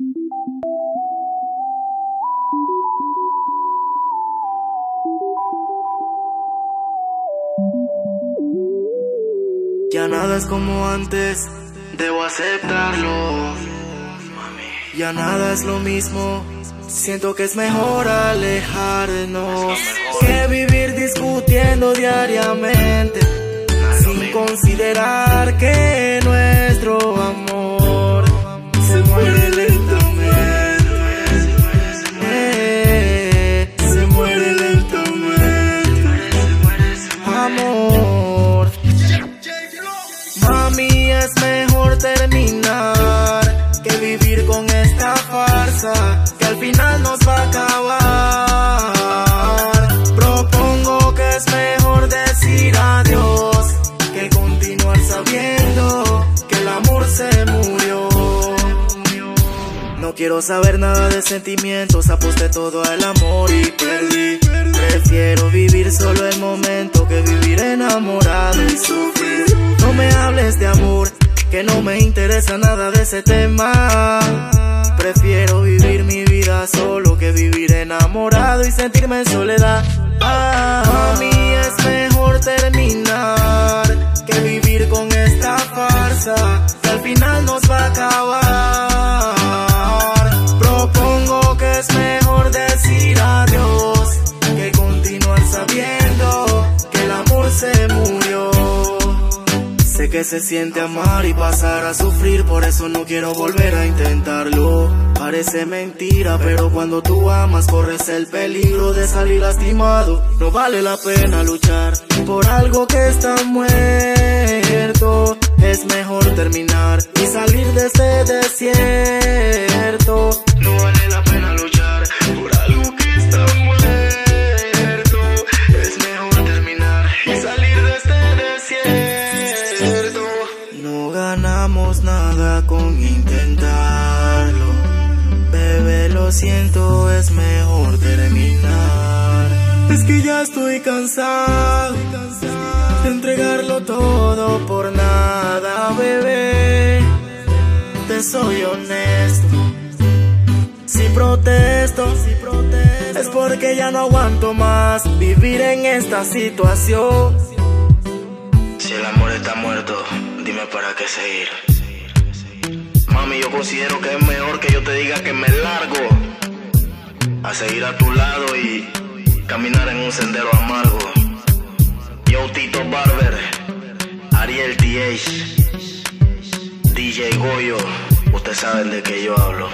Ya nada es como antes, debo aceptarlo. Ya nada es lo mismo, siento que es mejor alejarnos que vivir discutiendo diariamente sin considerar que nuestro amor es mejor terminar que vivir con esta farsa que al final nos va a acabar. Propongo que es mejor decir adiós que continuar sabiendo que el amor se murió. No quiero saber nada de sentimientos, aposté todo al amor y perdí. Prefiero vivir solo el momento que vivir enamorado y sufrir. De amor, que no me interesa nada de ese tema. Prefiero vivir mi vida solo que vivir enamorado y sentirme en soledad. Ah, mí es mejor terminar que vivir con esta farsa que al final nos va a acabar. Propongo que es mejor que se siente amar y pasar a sufrir, por eso no quiero volver a intentarlo. Parece mentira, pero cuando tú amas corres el peligro de salir lastimado. No vale la pena luchar por algo que está muerto. Es mejor terminar y salir de este ganamos nada con intentarlo. Bebé, lo siento, es mejor terminar. Es que ya estoy cansado de entregarlo todo por nada, bebé. Te soy honesto. Si protesto, es porque ya no aguanto más vivir en esta situación. Si el amor está muerto, dime para qué seguir. Mami, yo considero que es mejor que yo te diga que me largo a seguir a tu lado y caminar en un sendero amargo. Yo, Tito Barber, Ariel TH, DJ Goyo, ustedes saben de qué yo hablo.